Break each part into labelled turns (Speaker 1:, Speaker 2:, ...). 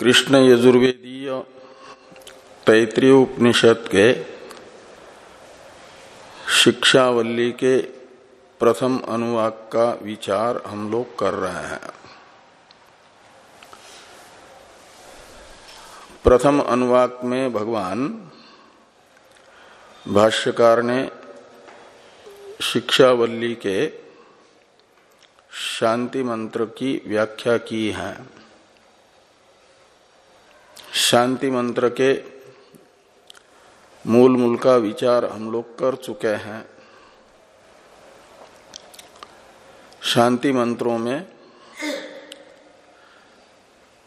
Speaker 1: कृष्ण यजुर्वेदीय तैतृय उपनिषद के शिक्षावल्ली के प्रथम अनुवाक का विचार हम लोग कर रहे हैं। प्रथम अनुवाक में भगवान भाष्यकार ने शिक्षावल्ली के शांति मंत्र की व्याख्या की है। शांति मंत्र के मूल मूल का विचार हम लोग कर चुके हैं। शांति मंत्रों में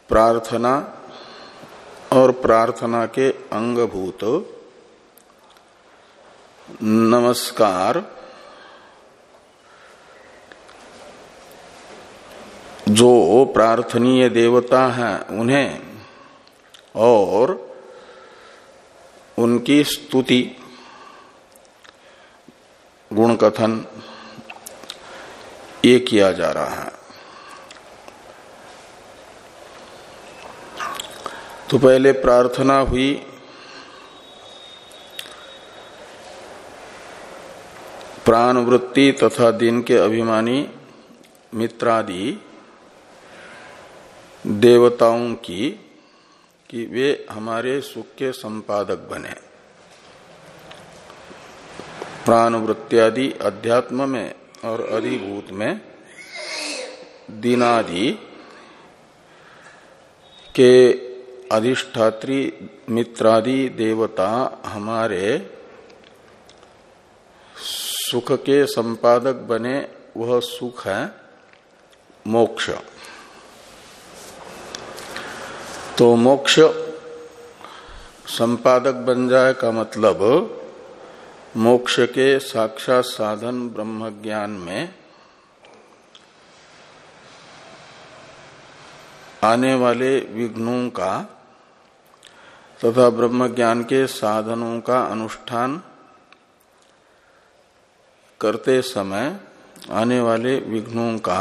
Speaker 1: प्रार्थना और प्रार्थना के अंगभूत नमस्कार। जो प्रार्थनीय देवता हैं, उन्हें और उनकी स्तुति गुण कथन ये किया जा रहा है। तो पहले प्रार्थना हुई, प्राणवृत्ति तथा दिन के अभिमानी मित्रादि देवताओं की कि वे हमारे सुख के संपादक बने। प्राण वृत्त्यादि अध्यात्म में और अधिभूत में दिनादि के अधिष्ठात्री मित्रादि देवता हमारे सुख के संपादक बने, वह सुख है मोक्ष। तो मोक्ष संपादक बन जाए का मतलब मोक्ष के साक्षात साधन ब्रह्म ज्ञान में आने वाले विघ्नों का तथा ब्रह्म ज्ञान के साधनों का अनुष्ठान करते समय आने वाले विघ्नों का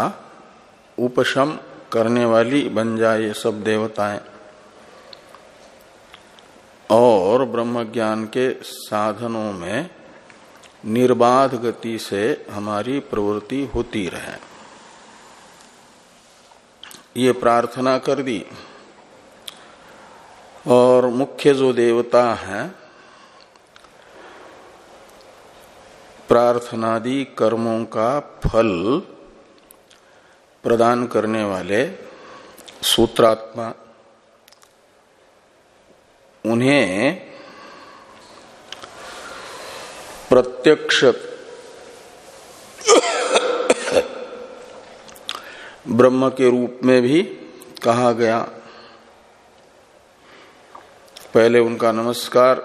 Speaker 1: उपशम करने वाली बन जाए सब देवताएँ। और ब्रह्म ज्ञान के साधनों में निर्बाध गति से हमारी प्रवृत्ति होती रहे। ये प्रार्थना कर दी। और मुख्य जो देवता है, प्रार्थनादि कर्मों का फल प्रदान करने वाले सूत्रात्मा उन्हें प्रत्यक्ष ब्रह्म के रूप में भी कहा गया। पहले उनका नमस्कार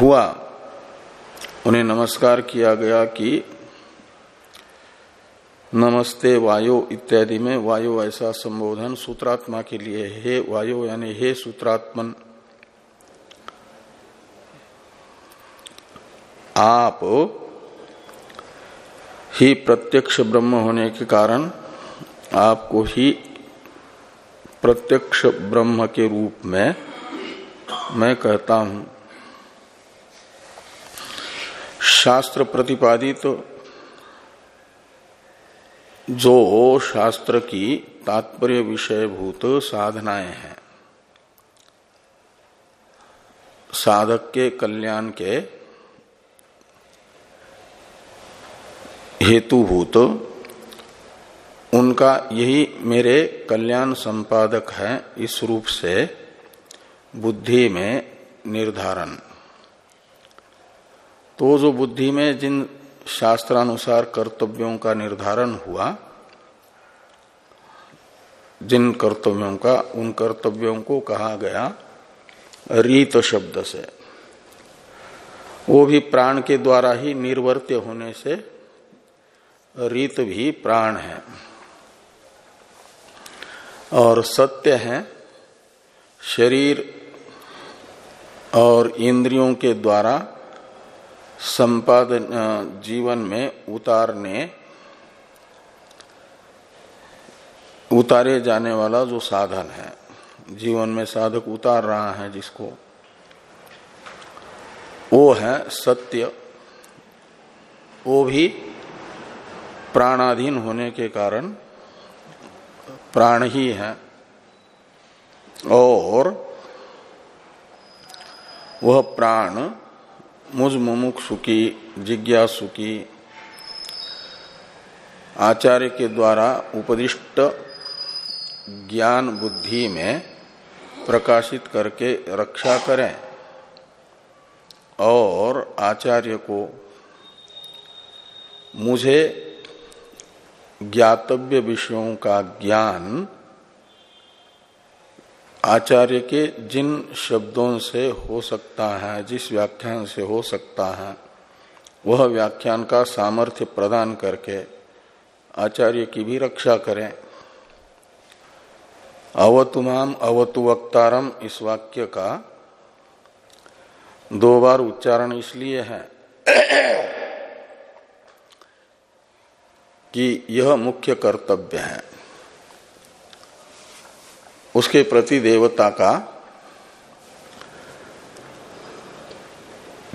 Speaker 1: हुआ। उन्हें नमस्कार किया गया कि नमस्ते, वायु इत्यादि में वायु ऐसा संबोधन सूत्रात्मा के लिए हे। वायु यानी हे सूत्रात्मन। आप ही प्रत्यक्ष ब्रह्म होने के कारण आपको ही प्रत्यक्ष ब्रह्म के रूप में मैं कहता हूँ। शास्त्र प्रतिपादित तो जो शास्त्र की तात्पर्य विषयभूत साधनाएँ हैं। साधक के कल्याण के हेतुभूत उनका यही मेरे कल्याण संपादक है इस रूप से बुद्धि में निर्धारण। तो जो बुद्धि में जिन शास्त्रानुसार कर्तव्यों का निर्धारण हुआ। जिन कर्तव्यों का, उन कर्तव्यों को कहा गया रीत शब्द से। वो भी प्राण के द्वारा ही निर्वर्त्य होने से रीत भी प्राण है। और सत्य है, शरीर और इंद्रियों के द्वारा संपादन जीवन में उतारने, उतारे जाने वाला जो साधन है, जीवन में साधक उतार रहा है जिसको, वो है सत्य। वो भी प्राणाधीन होने के कारण प्राण ही है। और वह प्राण मुझ मुमुक्षु की जिज्ञासु की आचार्य के द्वारा उपदिष्ट ज्ञान बुद्धि में प्रकाशित करके रक्षा करें और आचार्य को मुझे ज्ञातव्य विषयों का ज्ञान आचार्य के जिन शब्दों से हो सकता है, जिस व्याख्यान से हो सकता है, वह व्याख्यान का सामर्थ्य प्रदान करके आचार्य की भी रक्षा करें। अवतुमाम अवतु वक्तारम इस वाक्य का दो बार उच्चारण इसलिए है कि यह मुख्य कर्तव्य है। उसके प्रति देवता का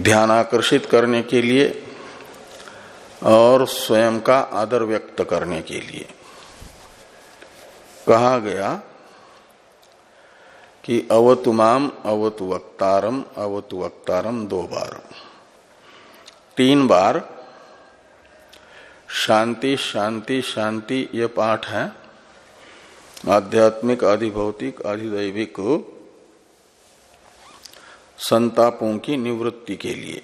Speaker 1: ध्यान आकर्षित करने के लिए और स्वयं का आदर व्यक्त करने के लिए। कहा गया कि अवतुमाम अवतु वक्तारम अवतु वक्तारम दो बार। तीन बार शांति शांति शांति, ये पाठ है। आध्यात्मिक अधिभौतिक अधिदैविक संतापों की निवृत्ति के लिए।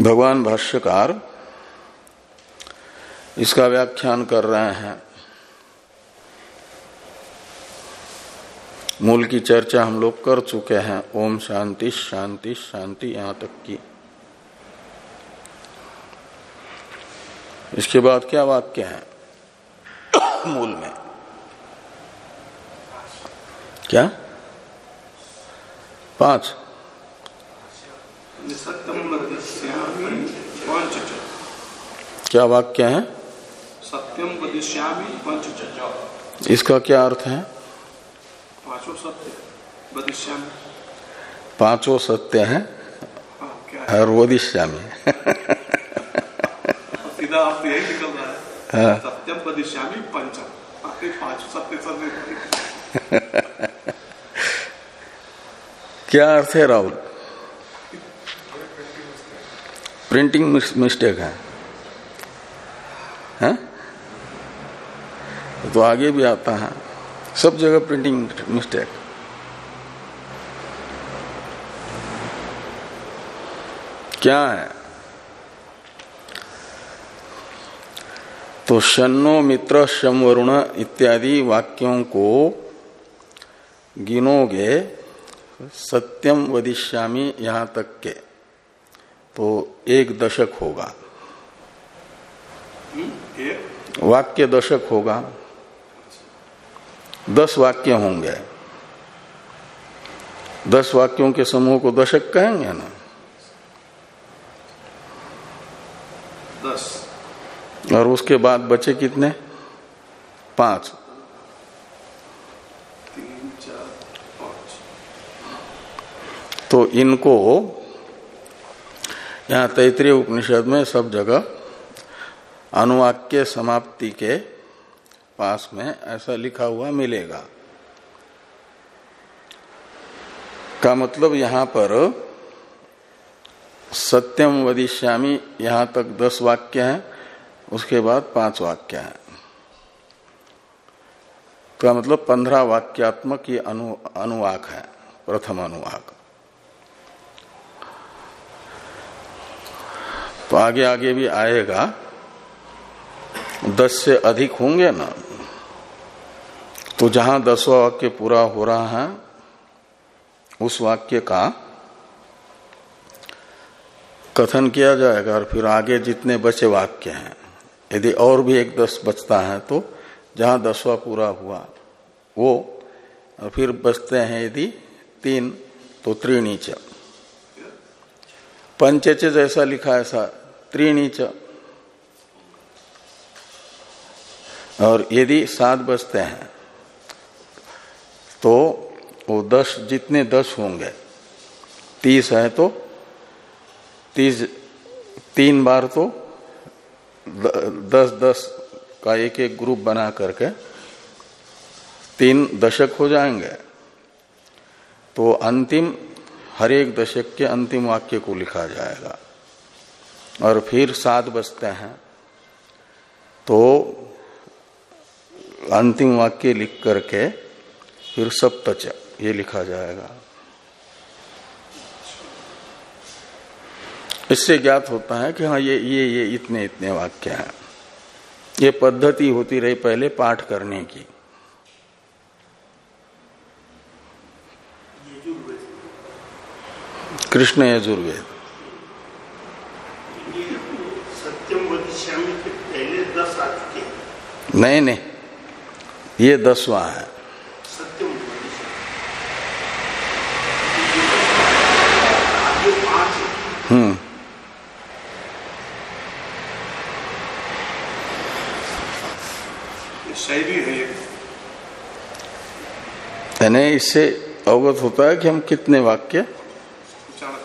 Speaker 1: भगवान भाष्यकार इसका व्याख्यान कर रहे हैं। मूल की चर्चा हम लोग कर चुके हैं। ओम शांति शांति शांति यहाँ तक की। इसके बाद क्या वाक्य है? मूल में। क्या? पाँच। क्या वाक्य है?
Speaker 2: सत्यम वदिष्यामी पंच
Speaker 1: इसका क्या अर्थ है?
Speaker 2: पाँचों सत्य वदिष्यामी
Speaker 1: पाँचों सत्य है और वदिष्यामी
Speaker 2: सीधा आप यही निकल रहा हाँ।
Speaker 1: क्या अर्थ है राहुल? प्रिंटिंग मिस्टेक है। हैं? तो आगे भी आता है। सब जगह प्रिंटिंग मिस्टेक क्या है? तो शनो मित्र शम वरुण इत्यादि वाक्यों को गिनोगे सत्यम वदिष्यामी यहाँ तक के। तो एक दशक होगा। वाक्य दशक होगा। दस वाक्य होंगे। दस वाक्यों के समूह को दशक कहेंगे ना?
Speaker 2: दस।
Speaker 1: और उसके बाद बचे कितने? पाँच। तो इनको यहाँ तैतरीय उपनिषद में सब जगह अनुवाक्य समाप्ति के पास में ऐसा लिखा हुआ मिलेगा। का मतलब यहाँ पर सत्यम वदिष्यामी यहाँ तक दस वाक्य हैं। उसके बाद पाँच वाक्य है। का मतलब पंद्रह वाक्यात्मक ये अनु, अनुवाक है प्रथम अनुवाक। तो आगे आगे भी आएगा। दस से अधिक होंगे ना? तो जहाँ दसवा वाक्य पूरा हो रहा है उस वाक्य का कथन किया जाएगा और फिर आगे जितने बचे वाक्य हैं यदि और भी एक दस बचता है तो जहाँ दसवा पूरा हुआ, वो, और फिर बचते हैं यदि तीन तो त्रिणीच। पंचच जैसा लिखा ऐसा, त्रिणीच। और यदि सात बजते हैं तो वो दस, जितने दस होंगे, तीस है तो तीस, तीन बार तो दस दस का एक एक ग्रुप बना करके तीन दशक हो जाएँगे। तो अंतिम, हर एक दशक के अंतिम वाक्य को लिखा जाएगा। और फिर सात बजते हैं। तो अंतिम वाक्य लिख करके फिर सप्तच ये लिखा जाएगा। इससे ज्ञात होता है कि हाँ ये ये ये इतने इतने वाक्य हैं। ये पद्धति होती रही पहले पाठ करने की। कृष्ण यजुर्वेद। नहीं नहीं, ये दसवां है। हम्म
Speaker 2: ये शैली है ये
Speaker 1: यानी इससे अवगत होता है कि हम कितने वाक्य
Speaker 2: चुके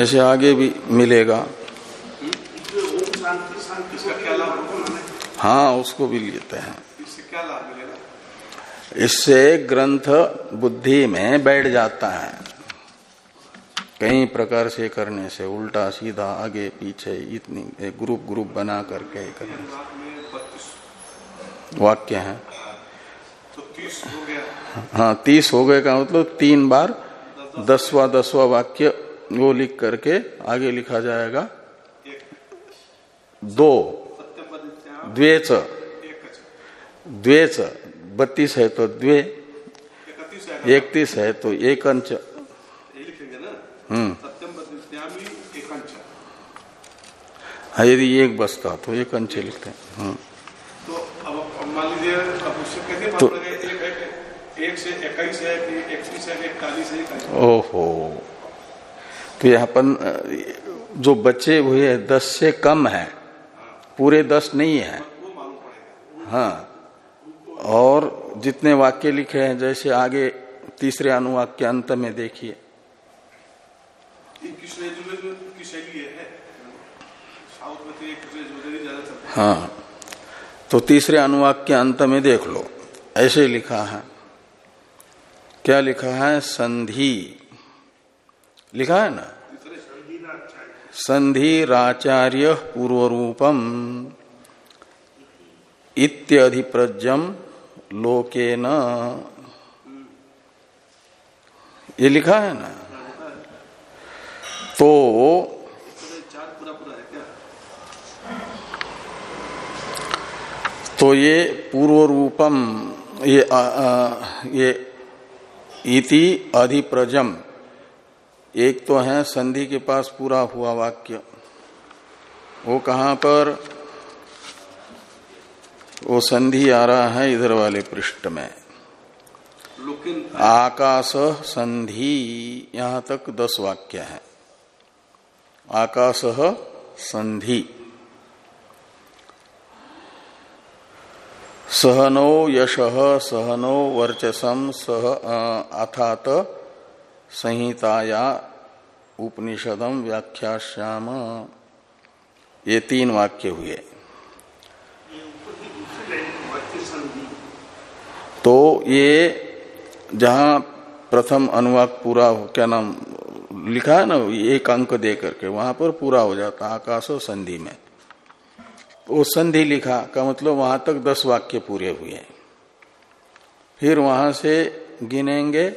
Speaker 1: ऐसे आगे भी मिलेगा। हाँ उसको भी लेते हैं।
Speaker 2: इससे
Speaker 1: ग्रंथ बुद्धि में बैठ जाता है। कई प्रकार से करने से उल्टा सीधा आगे पीछे इतनी ग्रुप ग्रुप बना करके करने से। वाक्य है।
Speaker 2: हाँ
Speaker 1: तीस हो गए का मतलब तीन बार दसवा दसवा वाक्य वो लिख करके आगे लिखा जाएगा। दो। द्वेच। द्वेच। बत्तीस है तो द्वे।
Speaker 2: इकतीस है
Speaker 1: तो एक अंश
Speaker 2: यही लिखेंगे ना
Speaker 1: हम्म
Speaker 2: सत्यम वदिश्यामी एकांश
Speaker 1: हाँ यदि एक बसता तो एक अंश लिखते हैं। हम्म।
Speaker 2: तो अब मान लीजिए अब उससे कैसे
Speaker 1: तो-
Speaker 2: एक है कि एक से इक्कीस है कि इकतीस है इकतालीस है
Speaker 1: ओहो। तो यहाँ पर जो बचे हुए दस से कम है। पूरे दस नहीं है। हाँ। और जितने वाक्य लिखे हैं जैसे आगे तीसरे अनुवाक के अंत में देखिए।
Speaker 2: है तो
Speaker 1: तीसरे अनुवाक के अंत में देख लो। ऐसे लिखा है। क्या लिखा है? संधि। लिखा है ना? संधि संधिराचार्य पूर्वरूपम इत्यधिप्रज्यम लोकेन। ये लिखा है ना? तो
Speaker 2: तो
Speaker 1: ये पूर्व रूपम ये आ, आ, ये इति अधिप्रजम। एक तो है संधि के पास पूरा हुआ वाक्य। वो कहाँ पर? वो संधि आ रहा है इधर वाले पृष्ठ में। आकाश संधि यहाँ तक दस वाक्य है। आकाश संधि। सहनो यश, सहनो वर्चसम सह अथात संहिताया उपनिषदम व्याख्याश्याम ये तीन वाक्य हुए। तो ये जहाँ प्रथम अनुवाक पूरा क्या नाम? लिखा है ना एक अंक दे करके वहाँ पर पूरा हो जाता आकाश और संधि में। वो संधि लिखा का मतलब वहाँ तक दस वाक्य पूरे हुए फिर वहाँ से गिनेंगे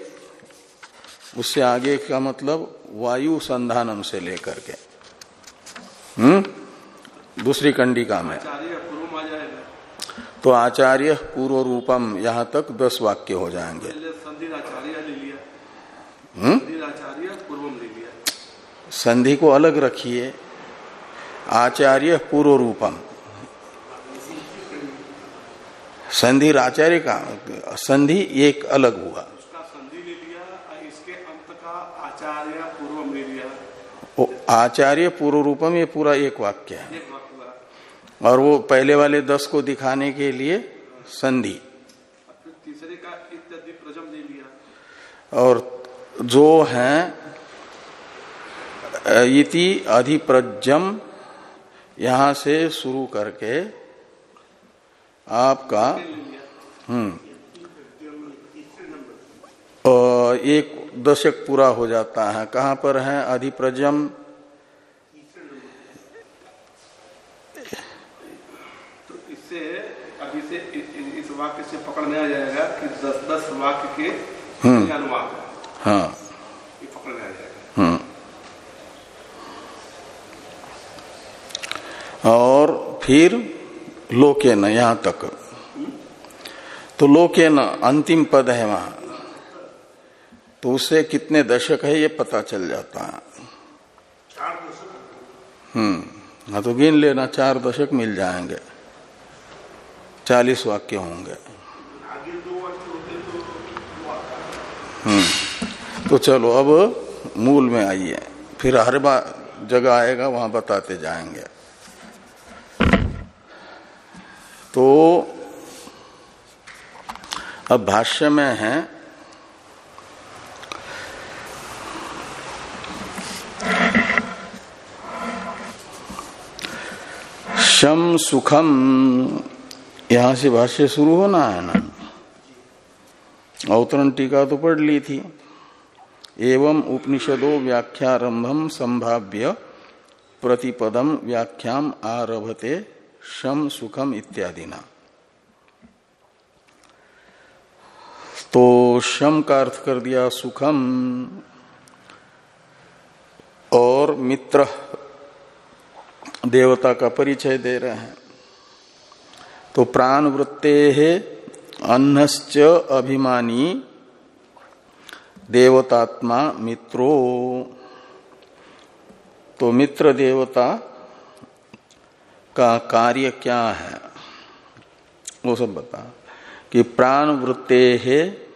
Speaker 1: उससे आगे का मतलब वायु संधानम से लेकर के। हम्म? दूसरी कंडिका में। तो आचार्य पूर्व रूपम यहाँ तक दस वाक्य हो जाएँगे। हम्म
Speaker 2: संधि आचार्य पूर्वम ले लिया
Speaker 1: संधि को अलग रखिए। आचार्य पूर्व रूपम संधि आचार्य का संधि एक अलग हुआ।
Speaker 2: आचार्य
Speaker 1: पूर्व रूपम ये पूरा एक वाक्य है। और वो पहले वाले दस को दिखाने के लिए संधि।
Speaker 2: और तीसरे का इत्यादि प्रजम दे लिया।
Speaker 1: और जो है इति अधिप्रजम यहाँ से शुरू करके आपका हम्म एक दशक पूरा हो जाता है। कहाँ पर है अधिप्रजम
Speaker 2: तो इससे अभी से इ- इ- इस वाक्य से पकड़ में आ जाएगा कि दस दस वाक्य के
Speaker 1: हम्म।
Speaker 2: अनुवाद है।
Speaker 1: हाँ
Speaker 2: ये पकड़ में आ जाएगा
Speaker 1: हम्म और फिर लोके न, यहाँ तक। तो लोके न, अंतिम पद है वहाँ। तो उससे कितने दशक है, ये पता चल जाता है। हम्म हाँ तो गिन लेना, चार दशक मिल जाएँगे। चालीस वाक्य होंगे। हम्म तो चलो, अब मूल में आइए। फिर हर बार जगह आएगा, वहाँ बताते जाएँगे तो अब भाष्य में है शम सुखम यहाँ से भाष्य शुरू होना है ना। अवतरण टीका तो पढ़ ली थी। एवं उपनिषदो व्याख्यारंभम संभाव्य प्रतिपदम व्याख्याम आरभते शम सुखम इत्यादि ना तो शम का अर्थ कर दिया सुखम। और मित्र देवता का परिचय दे रहे हैं। तो प्राण वृत्ते अन्नश्च अभिमानी देवतात्मा मित्रो। तो मित्र देवता का कार्य क्या है? वो सब बता। कि प्राण वृत्ते है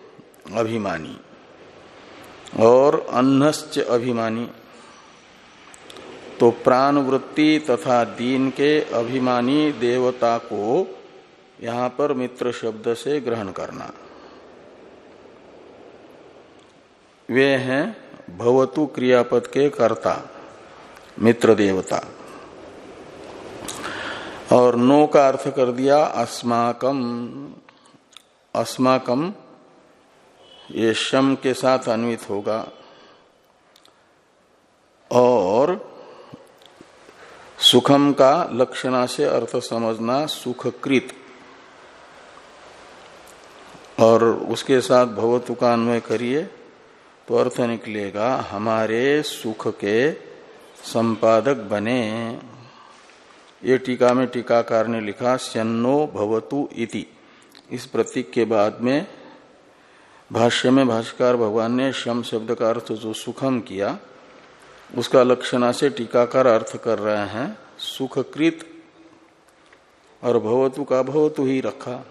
Speaker 1: अभिमानी। और अन्नश्च अभिमानी। तो प्राण वृत्ति तथा दीन के अभिमानी देवता को यहाँ पर मित्र शब्द से ग्रहण करना। वे हैं भवतु क्रियापद के कर्ता, मित्र देवता। और नो का अर्थ कर दिया अस्माकम। अस्माकम ये शम के साथ अन्वित होगा। और सुखम का लक्षणा से अर्थ समझना सुखकृत। और उसके साथ भवतु का अन्वय करिए तो अर्थ निकलेगा, हमारे सुख के संपादक बने। ये टीका में टीकाकार ने लिखा सन्नो भवतु इति। इस प्रतीक के बाद में भाष्य में भाष्यकार भगवान ने शम शब्द का अर्थ जो सुखम किया, उसका लक्षणा से टीकाकार अर्थ कर रहे हैं, सुखकृत और भवतु का भवतु ही रखा।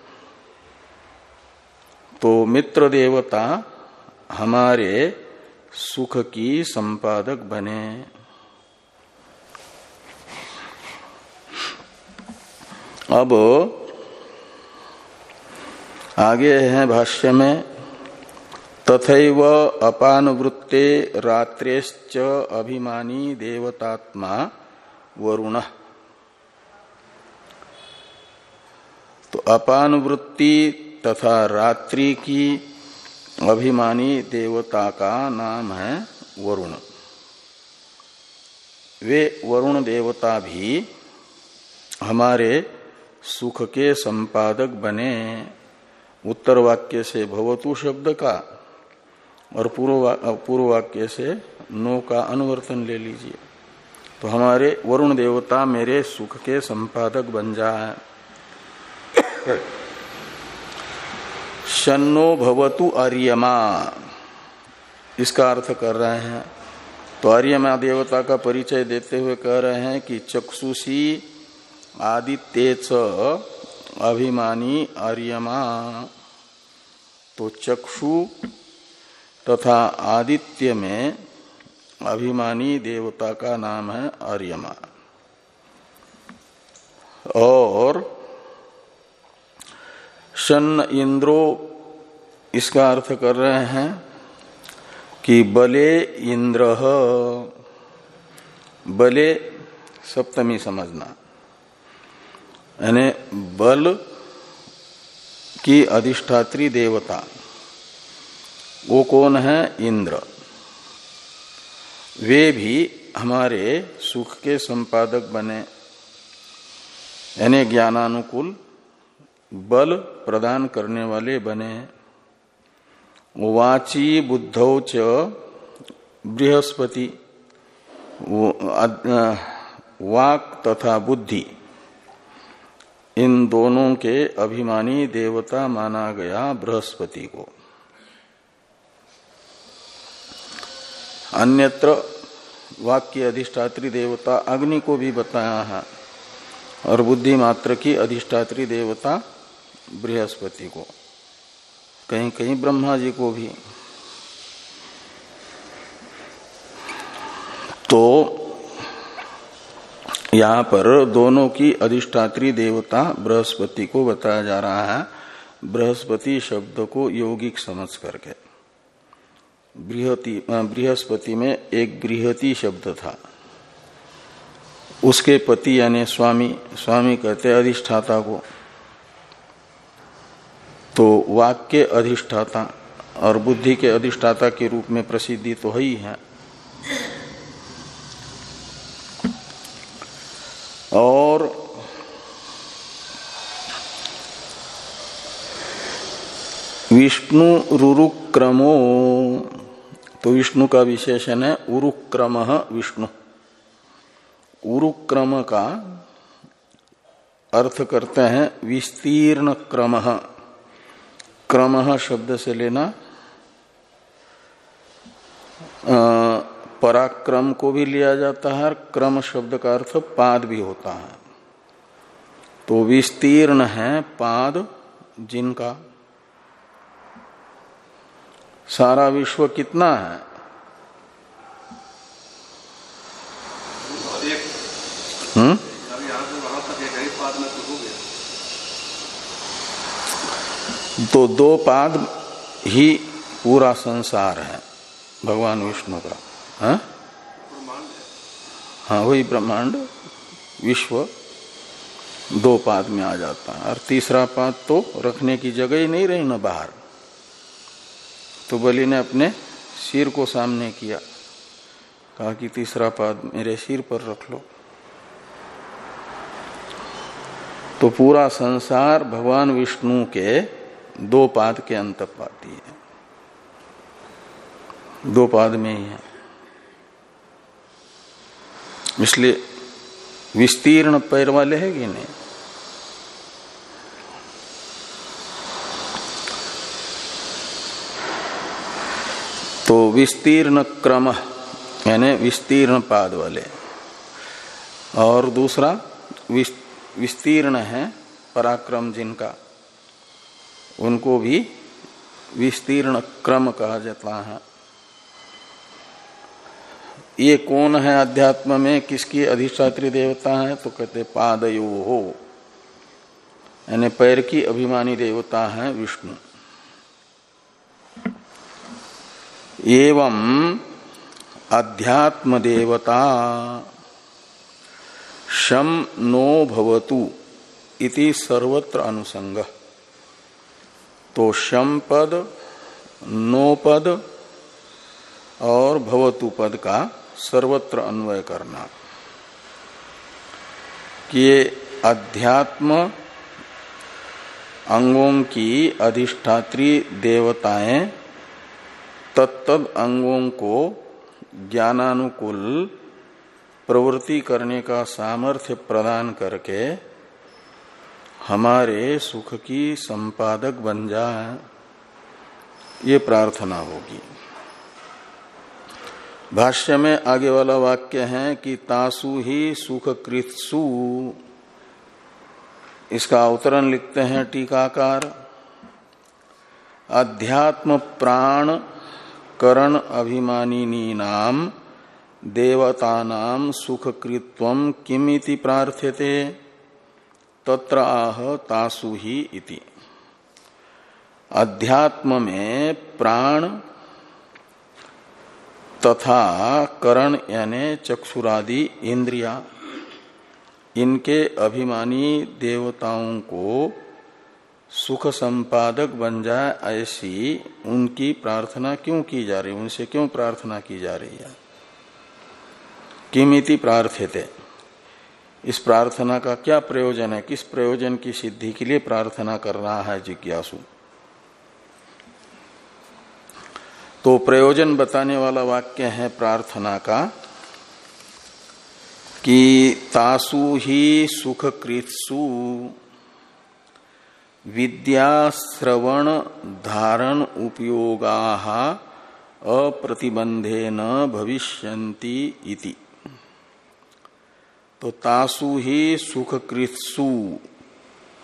Speaker 1: तो मित्र देवता हमारे सुख की संपादक बने। अब आगे है भाष्य में तथैव अपानुवृत्ते रात्रेश्च अभिमानी देवतात्मा वरुण। तो अपानुवृत्ति तथा रात्रि की अभिमानी देवता का नाम है वरुण। वे वरुण देवता भी हमारे सुख के संपादक बने। उत्तर वाक्य से भवतु शब्द का और पूर्व पूर्व वाक्य से नो का अनुवर्तन ले लीजिए। तो हमारे वरुण देवता मेरे सुख के संपादक बन जाए। शन्नो भवतु आर्यमा। इसका अर्थ कर रहे हैं। तो आर्यमा देवता का परिचय देते हुए कह रहे हैं कि चक्षुषी आदित्य अभिमानी आर्यमा। तो चक्षु तथा आदित्य में अभिमानी देवता का नाम है आर्यमा। और शन इंद्रो इसका अर्थ कर रहे हैं कि बले इंद्र, बले सप्तमी समझना। यानी बल की अधिष्ठात्री देवता। वो कौन है? इंद्र। वे भी हमारे सुख के संपादक बने। यानी ज्ञानानुकूल बल प्रदान करने वाले बने। वाची बुद्धौ च बृहस्पति। वाक तथा बुद्धि। इन दोनों के अभिमानी देवता माना गया बृहस्पति को। अन्यत्र वाक्य अधिष्ठात्री देवता अग्नि को भी बताया है, और बुद्धि मात्र की अधिष्ठात्री देवता बृहस्पति को। कहीं कहीं ब्रह्मा जी को भी। तो यहाँ पर दोनों की अधिष्ठात्री देवता बृहस्पति को बताया जा रहा है। बृहस्पति शब्द को यौगिक समझ करके। बृहस्पति में एक बृहति शब्द था। उसके पति यानी स्वामी स्वामी कहते अधिष्ठाता को। तो वाक्य अधिष्ठाता और बुद्धि के अधिष्ठाता के रूप में प्रसिद्धि तो है ही है। और विष्णु रुरुक्रमो तो विष्णु का विशेषण है उरुक्रम विष्णु। उरुक्रम का अर्थ करते हैं विस्तीर्ण क्रम। क्रम शब्द से लेना पराक्रम को भी लिया जाता है क्रम शब्द का अर्थ पाद भी होता है। तो विस्तीर्ण है पाद जिनका सारा विश्व कितना है? हम्म? तो दो पाद ही पूरा संसार है भगवान विष्णु का। हा? हाँ वही ब्रह्मांड विश्व दो पाद में आ जाता है। और तीसरा पाद तो रखने की जगह ही नहीं रही ना बाहर। तो बलि ने अपने सिर को सामने किया। कहा कि तीसरा पाद मेरे सिर पर रख लो। तो पूरा संसार भगवान विष्णु के दो पाद के अंत पाती है। दो पाद में ही है। इसलिए विस्तीर्ण पैर वाले है कि नहीं? तो विस्तीर्ण क्रम, यानी विस्तीर्ण पाद वाले। और दूसरा विस्तीर्ण है पराक्रम जिनका। उनको भी विस्तीर्ण क्रम कहा जाता है। ये कौन है अध्यात्म में? किसकी अधिष्ठात्री देवता है? तो कहते पादयो। हो यानी पैर की अभिमानी देवता है विष्णु। एवं अध्यात्म देवता शम नो भवतु इति सर्वत्र अनुसंग। तो शम पद, नो पद और भवतु पद का सर्वत्र अन्वय करना। कि ये अध्यात्म अंगों की अधिष्ठात्री देवताएँ तत्त अंगों को ज्ञानानुकूल प्रवृत्ति करने का सामर्थ्य प्रदान करके हमारे सुख की संपादक बन जाए ये प्रार्थना होगी। भाष्य में आगे वाला वाक्य है कि तासु ही सुख कृत्सु इसका अवतरण लिखते हैं टीकाकार। अध्यात्म प्राण करण अभिमानिनी नाम, देवतानाम सुखकृत्व किमिति प्रार्थ्यते? तत्र आह तासु ही इति। अध्यात्म में प्राण तथा करण यानी चक्षुरादि इंद्रिया, इनके अभिमानी देवताओं को सुख संपादक बन जाए ऐसी उनकी प्रार्थना क्यों की जा रही? उनसे क्यों प्रार्थना की जा रही है? किमिति प्रार्थित। इस प्रार्थना का क्या प्रयोजन है? किस प्रयोजन की सिद्धि के लिए प्रार्थना कर रहा है जिज्ञासु? तो प्रयोजन बताने वाला वाक्य है प्रार्थना का कि तासु ही सुख कृत्सु विद्या श्रवण धारण उपयोगा अप्रतिबंधे न भविष्यन्ति इति। तो तासु ही सुख कृत्सु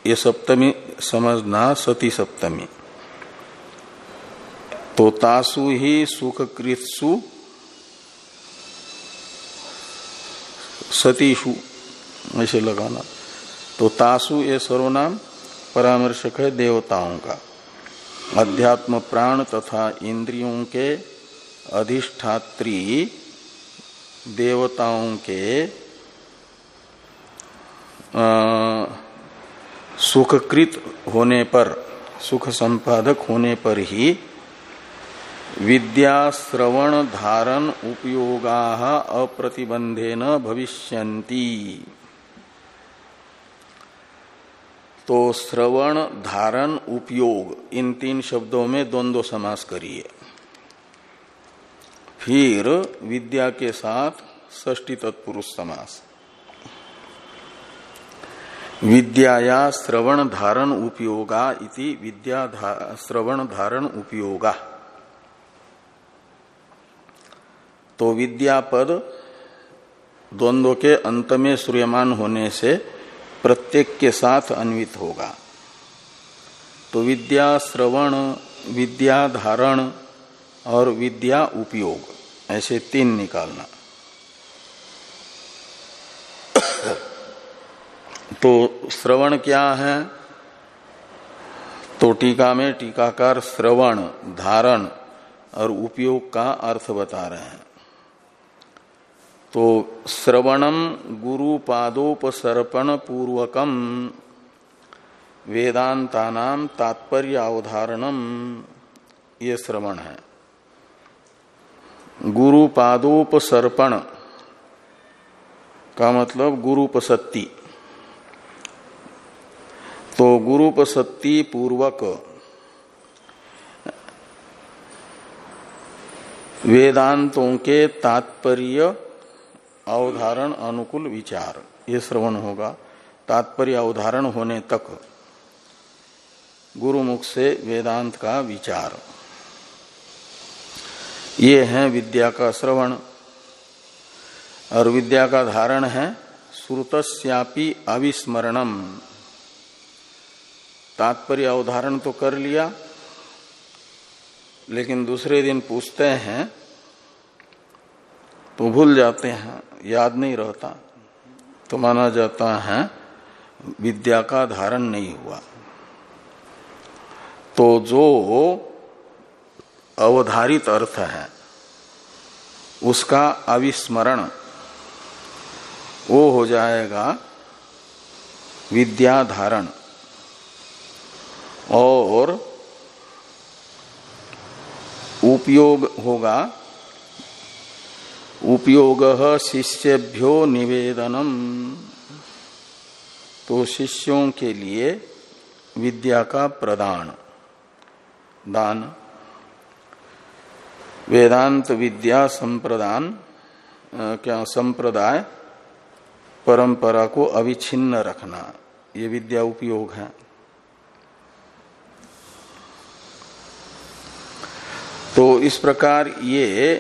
Speaker 1: ये सप्तमी समझना सती सप्तमी। तो तासु ही सुख कृत्सु सतीशु ऐसे लगाना। तो तासु ये सर्वनाम परामर्शक है देवताओं का। अध्यात्म प्राण तथा इंद्रियों के अधिष्ठात्री देवताओं के सुखकृत होने पर, सुख संपादक होने पर ही विद्या श्रवण धारण उपयोगा अप्रतिबंधेन भविष्यन्ति। तो श्रवण धारण उपयोग इन तीन शब्दों में द्वंद्व समास करिए। फिर विद्या के साथ ष्टी तत्पुरुष समास। विद्याया श्रवण धारण उपयोगा इति विद्या धा, श्रवण धारण उपयोगा। तो विद्या पद द्वंद्व के अंत में सूर्यमान होने से प्रत्येक के साथ अन्वित होगा। तो विद्या श्रवण, विद्या धारण और विद्या उपयोग, ऐसे तीन निकालना। तो श्रवण क्या है? तो टीका में टीकाकार श्रवण, धारण और उपयोग का अर्थ बता रहे हैं। तो श्रवणम गुरु पादोपसर्पण पूर्वकम वेदांतानाम तात्पर्य अवधारणम ये श्रवण है। गुरु पादोपसर्पण का मतलब गुरुपसत्ति। तो गुरुपसत्ति पूर्वक वेदांतों के तात्पर्य अवधारण अनुकूल विचार। ये श्रवण होगा। तात्पर्य अवधारण होने तक गुरुमुख से वेदांत का विचार। ये है विद्या का श्रवण। और विद्या का धारण है श्रुतस्यापि अविस्मरणम। तात्पर्य अवधारण तो कर लिया, लेकिन दूसरे दिन पूछते हैं तो भूल जाते हैं, याद नहीं रहता। तो माना जाता है, विद्या का धारण नहीं हुआ। तो जो अवधारित अर्थ है, उसका अविस्मरण, वो हो जाएगा विद्या धारण। और उपयोग होगा उपयोग शिष्यभ्यो निवेदनम। तो शिष्यों के लिए विद्या का प्रदान। दान। वेदांत विद्या संप्रदान क्या संप्रदाय, परंपरा को अविच्छिन्न रखना, ये विद्या उपयोग है। तो इस प्रकार ये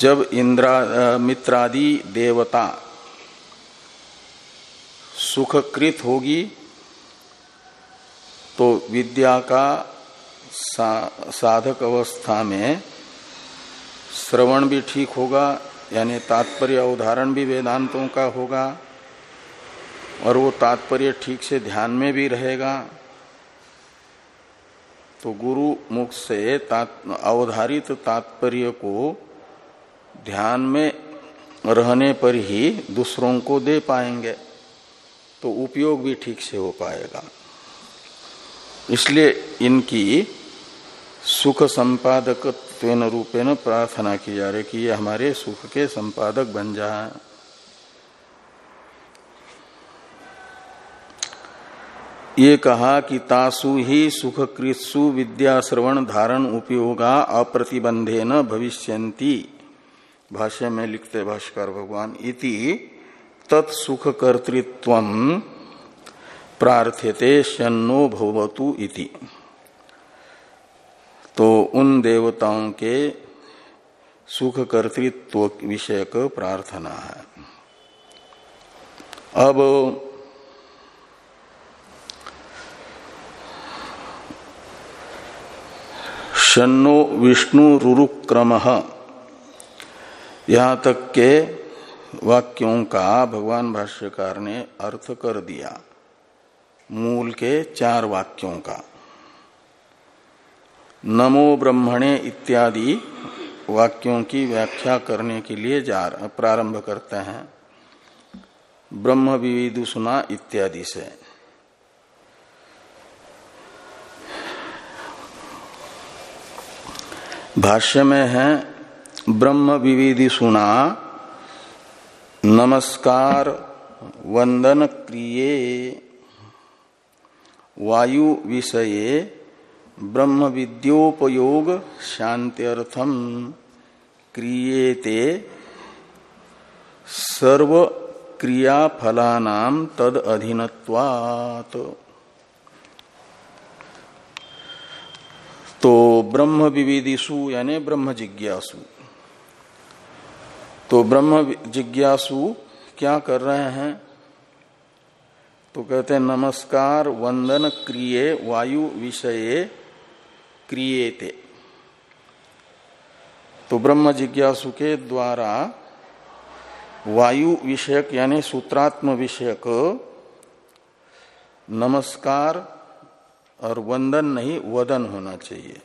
Speaker 1: जब इंद्रा मित्रादि देवता सुखकृत होगी तो विद्या का सा, साधक अवस्था में श्रवण भी ठीक होगा यानी तात्पर्य उदाहरण भी वेदांतों का होगा और वो तात्पर्य ठीक से ध्यान में भी रहेगा। तो गुरु मुख से तात, अवधारित तात्पर्य को ध्यान में रहने पर ही दूसरों को दे पाएँगे तो उपयोग भी ठीक से हो पाएगा। इसलिए इनकी सुख संपादक रूपेण प्रार्थना की जा रही कि ये हमारे सुख के संपादक बन जाए। ये कहा कि तासु ही सुख कृत्सु विद्या श्रवण धारण उपयोगा अप्रतिबंधे न भविष्यंती भाष्य में लिखते भाष्कर भगवान, इति तत्सुख कर्तृत्व प्रार्थ्यते शनो भवतु इति। तो उन देवताओं के सुख कर्तृत्व विषयक प्रार्थना है। अब शनो विष्णु रुरुक्रम यहाँ तक के वाक्यों का भगवान भाष्यकार ने अर्थ कर दिया। मूल के चार वाक्यों का। नमो ब्रह्मणे इत्यादि वाक्यों की व्याख्या करने के लिए जा प्रारंभ करते हैं। ब्रह्म विविधु सुना इत्यादि से। भाष्य में है ब्रह्म विविधि सुना, नमस्कार, वंदन क्रिय। वायु विषये, ब्रह्म विद्योपयोग शांत्यर्थम क्रियेते। सर्व क्रियाफलानाम तद अधीनत्वात्। तो ब्रह्म विविदिशु यानी ब्रह्म जिज्ञासु। तो ब्रह्म जिज्ञासु क्या कर रहे हैं? तो कहते हैं, नमस्कार, वंदन, क्रिय, वायु विषये, क्रियेते। तो ब्रह्म जिज्ञासु के द्वारा वायु विषयक, यानी सूत्रात्म विषयक, नमस्कार और वंदन नहीं, वदन होना चाहिए।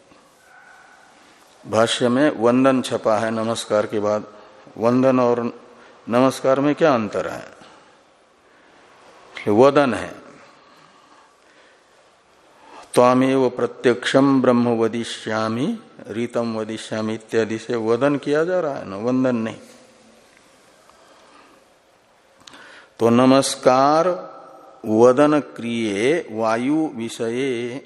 Speaker 1: भाष्य में वंदन छपा है नमस्कार के बाद। वंदन और नमस्कार में क्या अंतर है? वदन है। त्वामेव प्रत्यक्षम ब्रह्म वदिष्यामी, रीतम वदिष्यामी इत्यादि से वदन किया जा रहा है ना, वंदन नहीं। तो नमस्कार वदन क्रिय वायु विषय।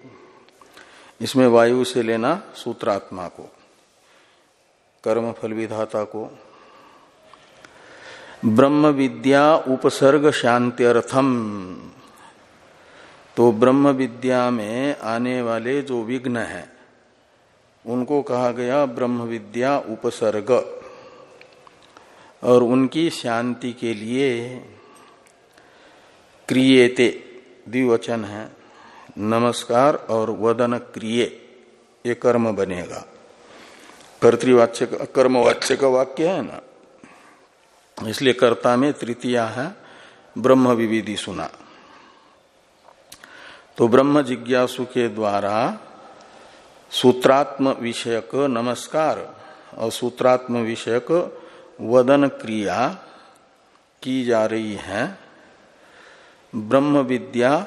Speaker 1: इसमें वायु से लेना सूत्रात्मा को कर्म फल विधाता को। ब्रह्म विद्या उपसर्ग शांत्यर्थम तो ब्रह्म विद्या में आने वाले जो विघ्न है, उनको कहा गया ब्रह्म विद्या उपसर्ग। और उनकी शांति के लिए क्रियते द्विवचन है, नमस्कार और वदन क्रिय, ये कर्म बनेगा। कर्तवाच्य कर्मवाच्य का वाक्य है ना? इसलिए कर्ता में तृतीया है, ब्रह्म विविधि सुना। तो ब्रह्म जिज्ञासु के द्वारा सूत्रात्म विषयक नमस्कार और सूत्रात्म विषयक वदन क्रिया की जा रही है। ब्रह्म विद्या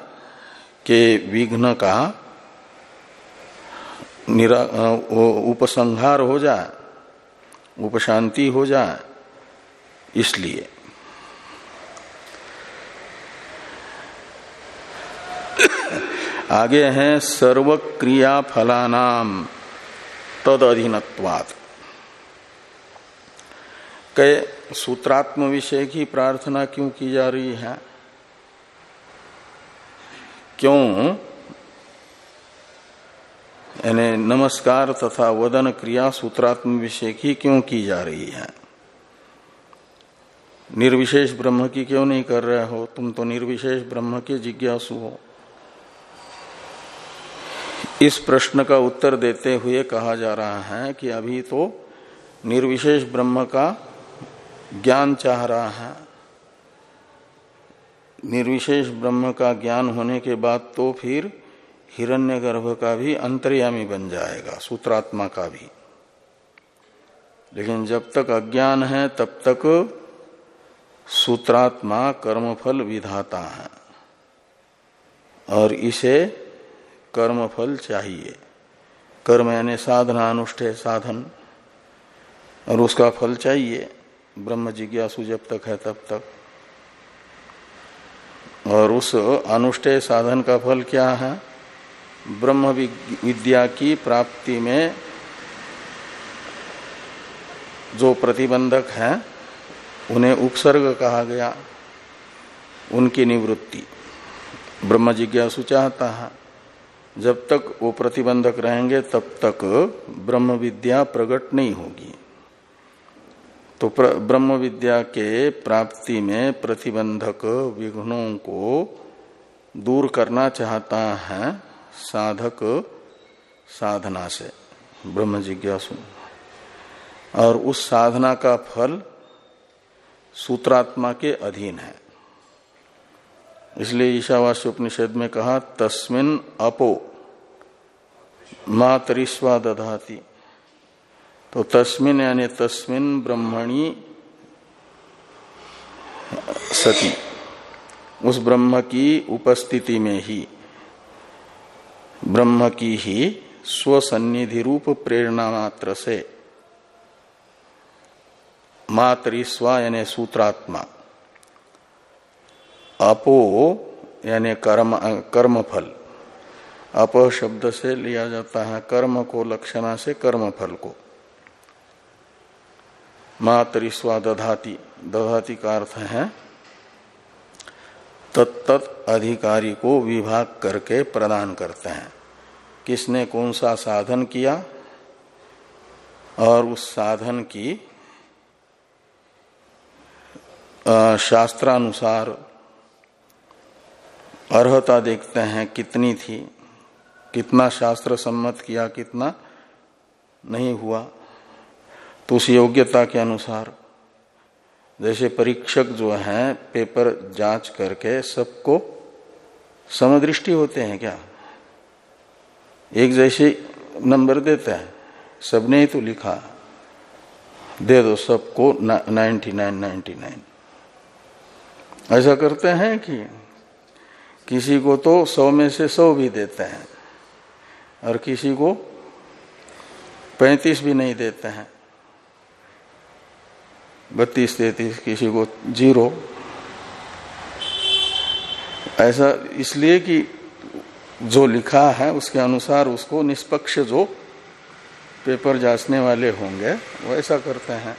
Speaker 1: के विघ्न का निरा उपसंहार हो जाए, उपशांति हो जाए इसलिए। आगे हैं सर्व क्रिया फलानाम तद अधीनत्वात् कई सूत्रात्म विषय की प्रार्थना क्यों की जा रही है? क्यों? यानी नमस्कार तथा वदन क्रिया सूत्रात्म विषय की क्यों की जा रही है? निर्विशेष ब्रह्म की क्यों नहीं कर रहे हो? तुम तो निर्विशेष ब्रह्म के जिज्ञासु हो। इस प्रश्न का उत्तर देते हुए कहा जा रहा है कि अभी तो निर्विशेष ब्रह्म का ज्ञान चाह रहा है। निर्विशेष ब्रह्म का ज्ञान होने के बाद तो फिर हिरण्यगर्भ का भी अंतर्यामी बन जाएगा, सूत्रात्मा का भी। लेकिन जब तक अज्ञान है, तब तक सूत्रात्मा कर्मफल विधाता है। और इसे कर्मफल चाहिए। कर्म यानी साधना, अनुष्ठेय साधन। और उसका फल चाहिए। ब्रह्म जिज्ञासु जब तक है तब तक। और उस अनुष्ठेय साधन का फल क्या है? ब्रह्म विद्या की प्राप्ति में जो प्रतिबंधक हैं उन्हें उपसर्ग कहा गया। उनकी निवृत्ति। ब्रह्म जिज्ञासु चाहता है। जब तक वो प्रतिबंधक रहेंगे, तब तक ब्रह्म विद्या प्रकट नहीं होगी। तो ब्रह्म विद्या के प्राप्ति में प्रतिबंधक विघ्नों को दूर करना चाहता है साधक साधना से। ब्रह्म जिज्ञासु। और उस साधना का फल सूत्रात्मा के अधीन है। इसलिए ईशावास्य उपनिषद में कहा, तस्मिन अपो मातरिस्वा दधाती। तो तस्मिन यानी तस्मिन ब्रह्मणी सती, उस ब्रह्म की उपस्थिति में ही, ब्रह्म की ही स्वसन्निधि रूप प्रेरणा मात्र से मातृस्वा यानी सूत्रात्मा। अपो यानी कर्म, कर्मफल। अप शब्द से लिया जाता है कर्म को लक्षणा से कर्मफल को। मातृस्वा दधाती। दधाती का अर्थ है तत्त अधिकारी को विभाग करके प्रदान करते हैं। किसने कौन सा साधन किया? और उस साधन की शास्त्रानुसार अर्हता देखते हैं कितनी थी, कितना शास्त्र सम्मत किया, कितना नहीं हुआ। तो उस योग्यता के अनुसार जैसे परीक्षक जो है, पेपर जाँच करके सबको समदृष्टि होते हैं क्या? एक जैसे नंबर देते हैं, सबने ही तो लिखा, दे दो सबको नाइन्टी नाइन नाइन्टी नाइन। ऐसा करते हैं कि किसी को तो सौ में से सौ भी देते हैं और किसी को पैंतीस भी नहीं देते हैं। बत्तीस, तैतीस, किसी को ज़ीरो। ऐसा इसलिए कि जो लिखा है उसके अनुसार उसको निष्पक्ष जो पेपर जांचने वाले होंगे, वो ऐसा करते हैं।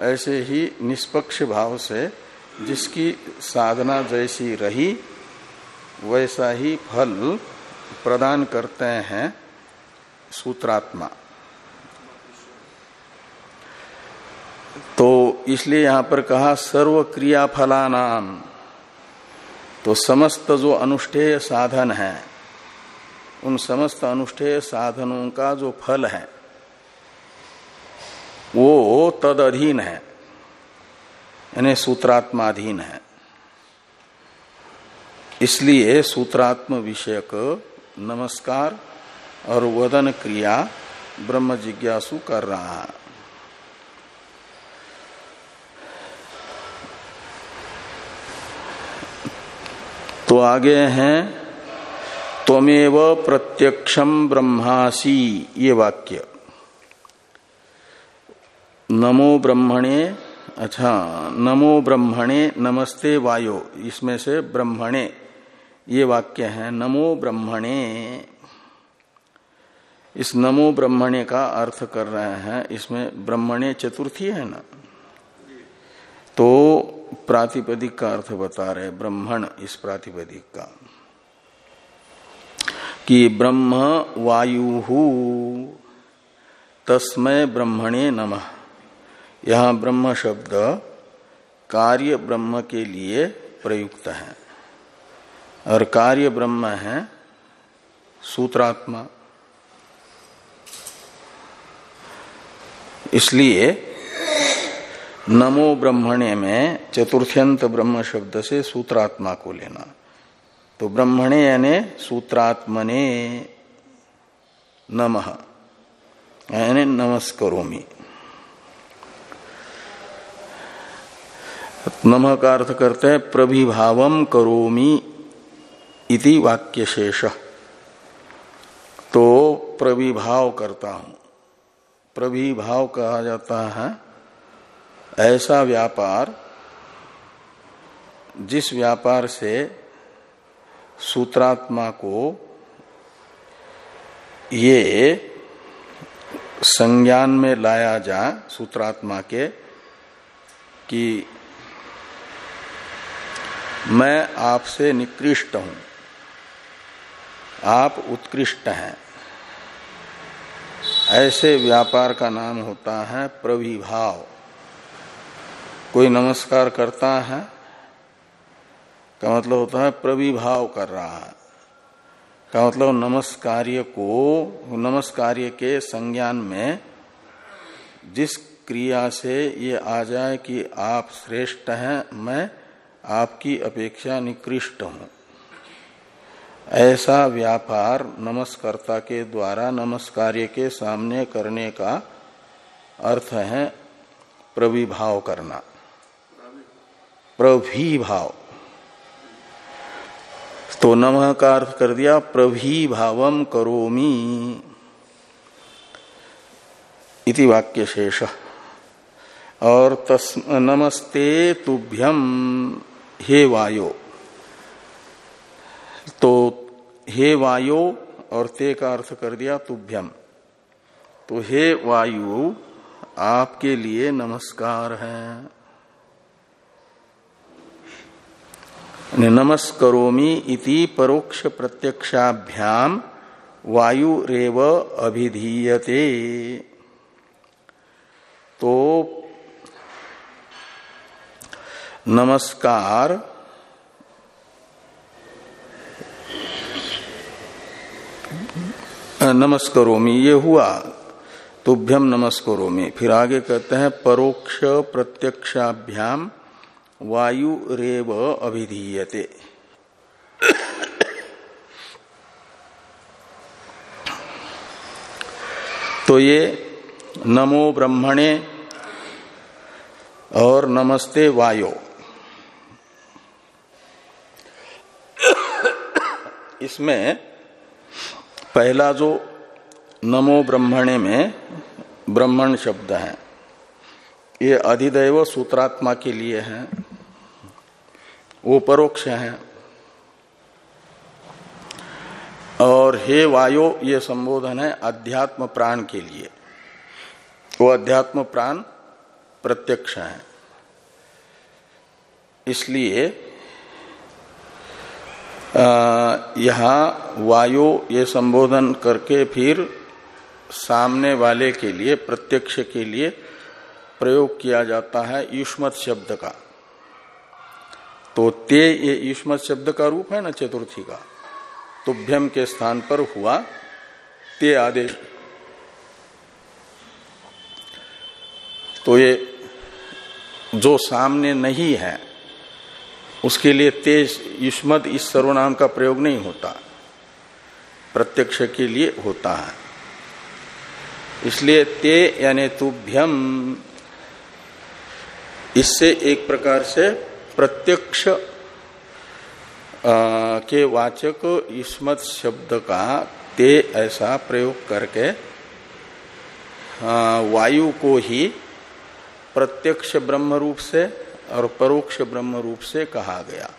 Speaker 1: ऐसे ही निष्पक्ष भाव से जिसकी साधना जैसी रही, वैसा ही फल प्रदान करते हैं सूत्रात्मा। तो इसलिए यहाँ पर कहा, सर्व क्रिया फलानाम तो समस्त जो अनुष्ठेय साधन है, उन समस्त अनुष्ठेय साधनों का जो फल है, वो तद अधीन है। यानी सूत्रात्माधीन है। इसलिए सूत्रात्म विषयक नमस्कार और वदन क्रिया ब्रह्म जिज्ञासु कर रहा है। तो आगे हैं, त्वमेव प्रत्यक्षम ब्रह्मासी ये वाक्य। नमो ब्रह्मणे अच्छा नमो ब्रह्मणे, नमस्ते वायो, इसमें से ब्रह्मणे, ये वाक्य है, नमो ब्रह्मणे। इस नमो ब्रह्मणे का अर्थ कर रहे हैं, इसमें ब्रह्मणे चतुर्थी है ना? तो प्रातिपदिक का अर्थ बता रहे ब्रह्मण इस प्रातिपदिक का। कि ब्रह्म वायु तस्मय ब्रह्मणे नमः। यहाँ ब्रह्म शब्द कार्य ब्रह्म के लिए प्रयुक्त है। और कार्य ब्रह्म है सूत्रात्मा। इसलिए नमो ब्रह्मणे में चतुर्थ्यंत ब्रह्म शब्द से सूत्रात्मा को लेना। तो ब्रह्मणे यानी सूत्रात्मने नमः, यानी नमस्करोमी। नम का अर्थ करते हैं प्रभिभावम करोमी इति वाक्य शेष तो प्रविभाव करता हूँ। प्रभिभाव कहा जाता है, ऐसा व्यापार, जिस व्यापार से सूत्रात्मा को ये संज्ञान में लाया जाए, सूत्रात्मा के, कि मैं आपसे निकृष्ट हूँ। आप उत्कृष्ट हैं। ऐसे व्यापार का नाम होता है प्रविभाव। कोई नमस्कार करता है, का मतलब होता है प्रविभाव कर रहा है। का मतलब नमस्कार्य को, नमस्कार्य के संज्ञान में जिस क्रिया से ये आ जाए कि आप श्रेष्ठ हैं, मैं आपकी अपेक्षा निकृष्ट हूँ। ऐसा व्यापार नमस्कर्ता के द्वारा नमस्कार्य के सामने करने का अर्थ है प्रविभाव करना। प्रभिभाव तो नमः का अर्थ कर दिया प्रभिभावम करोमी। इति वाक्य शेष और तस् नमस्ते तुभ्यम। हे वायो। तो हे वायो और ते का अर्थ कर दिया तुभ्यम। तो हे वायु, आपके लिए नमस्कार है। नमस्करोमी इति परोक्ष प्रत्यक्षाभ्याम वायु रेव अभिधीयते। तो नमस्कार। नमस्करोमी, ये हुआ। तुभ्यम नमस्करोमी। फिर आगे कहते हैं, परोक्ष प्रत्यक्षाभ्याम वायु रेव अभिधीयते। तो ये नमो ब्रह्मणे और नमस्ते वायो। इसमें पहला जो नमो ब्रह्मणे में ब्रह्मण शब्द है, ये अधिदैव सूत्रात्मा के लिए है, वो परोक्ष है। और हे वायो, ये संबोधन है अध्यात्म प्राण के लिए। वो अध्यात्म प्राण प्रत्यक्ष है। इसलिए यहाँ वायु ये संबोधन करके फिर सामने वाले के लिए, प्रत्यक्ष के लिए प्रयोग किया जाता है युष्मत शब्द का। तो ते ये युष्मत शब्द का रूप है ना चतुर्थी का। तुभ्यम के स्थान पर हुआ ते आदेश। तो ये जो सामने नहीं है उसके लिए तेज युष्मद इस सर्वनाम का प्रयोग नहीं होता। प्रत्यक्ष के लिए होता है। इसलिए ते यानी तुभ्यम, इससे एक प्रकार से प्रत्यक्ष के वाचक युष्मत शब्द का ते ऐसा प्रयोग करके वायु को ही प्रत्यक्ष ब्रह्म रूप से और परोक्ष ब्रह्म रूप से कहा गया।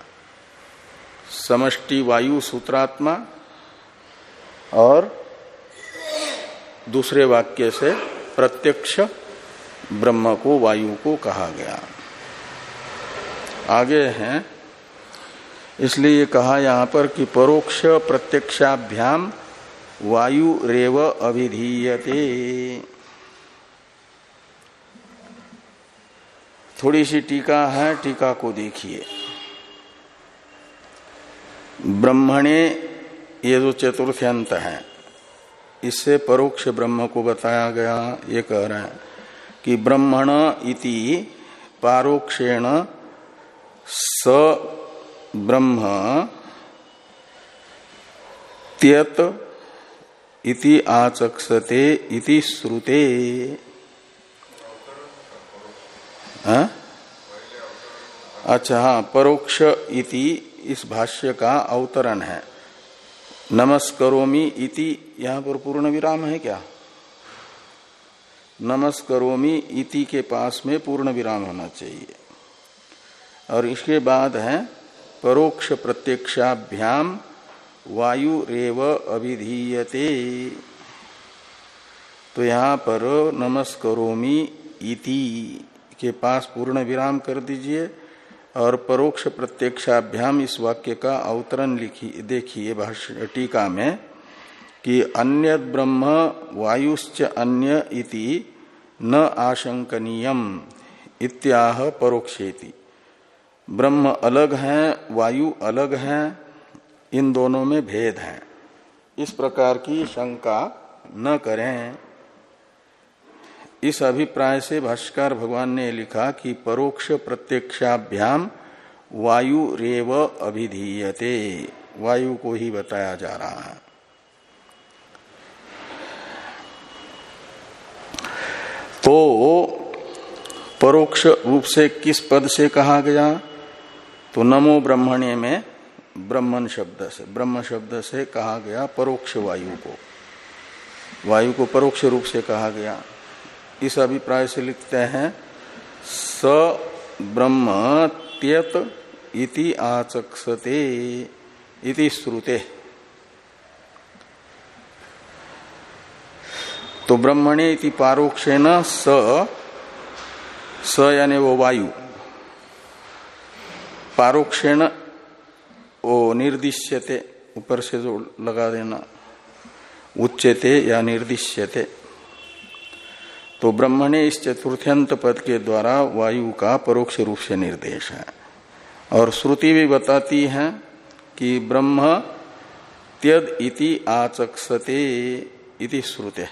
Speaker 1: समष्टि वायु सूत्रात्मा और दूसरे वाक्य से प्रत्यक्ष ब्रह्म को, वायु को कहा गया। आगे हैं। इसलिए कहा यहाँ पर कि परोक्ष प्रत्यक्षाभ्याम वायु रेव अभिधीयते। थोड़ी सी टीका है, टीका को देखिए। ब्रह्मणे, ये जो चतुर्थ्यंत है, इससे परोक्ष ब्रह्म को बताया गया, ये कह रहे हैं कि ब्रह्मण इति पारोक्षेण स ब्रह्म त्यत इति आचक्षते इति श्रुते। हाँ? अच्छा हाँ परोक्ष इति इस भाष्य का अवतरण है। नमस्करोमी इति, यहाँ पर पूर्ण विराम है क्या? नमस्करोमी इति के पास में पूर्ण विराम होना चाहिए। और इसके बाद है, परोक्ष प्रत्यक्षाभ्याम वायु रेव अभिधीयते। तो यहाँ पर नमस्करोमी इति। के पास पूर्ण विराम कर दीजिए और परोक्ष प्रत्यक्षाभ्याम इस वाक्य का अवतरण लिखी, देखिए टीका में कि अन्य ब्रह्म वायुश्च अन्य इति न आशंकनीयम इत्याह परोक्षेति। ब्रह्म अलग है, वायु अलग है, इन दोनों में भेद है। इस प्रकार की शंका न करें। इस अभिप्राय से भाष्कर भगवान ने लिखा कि परोक्ष प्रत्यक्षाभ्याम वायु रेव अभिधीयते। वायु को ही बताया जा रहा है। तो परोक्ष रूप से किस पद से कहा गया? तो नमो ब्रह्मण्य में ब्रह्मन शब्द से, ब्रह्म शब्द से कहा गया परोक्ष वायु को। वायु को परोक्ष रूप से कहा गया। इस अभिप्राय से लिखते हैं, स ब्रह्म त्यत इति आचक्षते इति श्रुते। तो ब्रह्मणे इति पारोक्षेण स स यानी वो वायु। पारोक्षेण वो निर्दिश्यते, ऊपर से जो लगा देना उच्चते या निर्दिश्यते। तो ब्रह्मणे इस चतुर्थ्यंत पद के द्वारा वायु का परोक्ष रूप से निर्देश है। और श्रुति भी बताती है कि ब्रह्म त्यद इति आचक्षते इति श्रुते।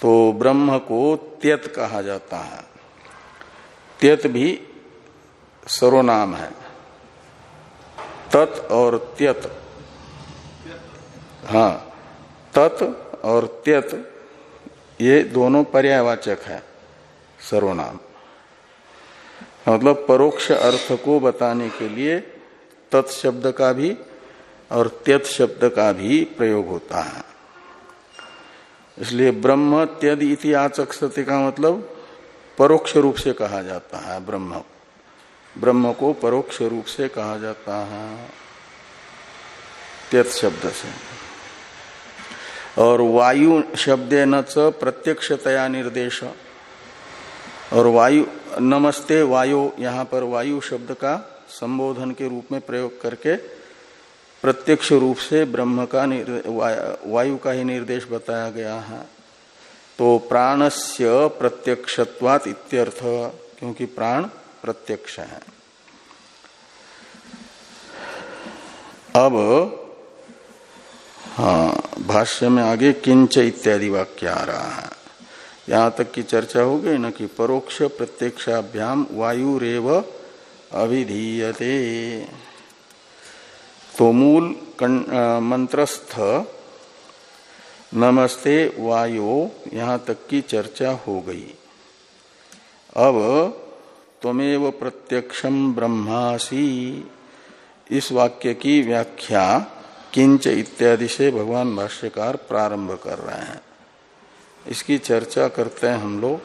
Speaker 1: तो ब्रह्म को त्यत कहा जाता है। त्यत भी सर्वनाम है। तत् और त्यत। हाँ तत् और त्यत ये दोनों पर्यावाचक है, सर्वनाम। मतलब परोक्ष अर्थ को बताने के लिए तत्शब्द का भी और त्यत शब्द का भी प्रयोग होता है। इसलिए ब्रह्म त्यद इति आचक सत्य का मतलब परोक्ष रूप से कहा जाता है, ब्रह्म। ब्रह्म को परोक्ष रूप से कहा जाता है त्यत शब्द से। और वायु शब्द न च प्रत्यक्षतया निर्देश। और वायु, नमस्ते वायु, यहाँ पर वायु शब्द का संबोधन के रूप में प्रयोग करके प्रत्यक्ष रूप से ब्रह्म का वायु का ही निर्देश बताया गया है। तो प्राणस्य प्रत्यक्षत्वात इत्यर्थ, क्योंकि प्राण प्रत्यक्ष है। अब हाँ भाष्य में आगे किंच इत्यादि वाक्य आ रहा है। यहाँ तक की चर्चा हो गई ना कि परोक्ष प्रत्यक्षाभ्याम वायु रेव अभिधीयते। तो मूल मंत्रस्थ, नमस्ते वायु, यहाँ तक की चर्चा हो गई। अब, त्वमेव प्रत्यक्षम ब्रह्मासी, इस वाक्य की व्याख्या किंच इत्यादि से भगवान भाष्यकार प्रारंभ कर रहे हैं। इसकी चर्चा करते हैं हम लोग।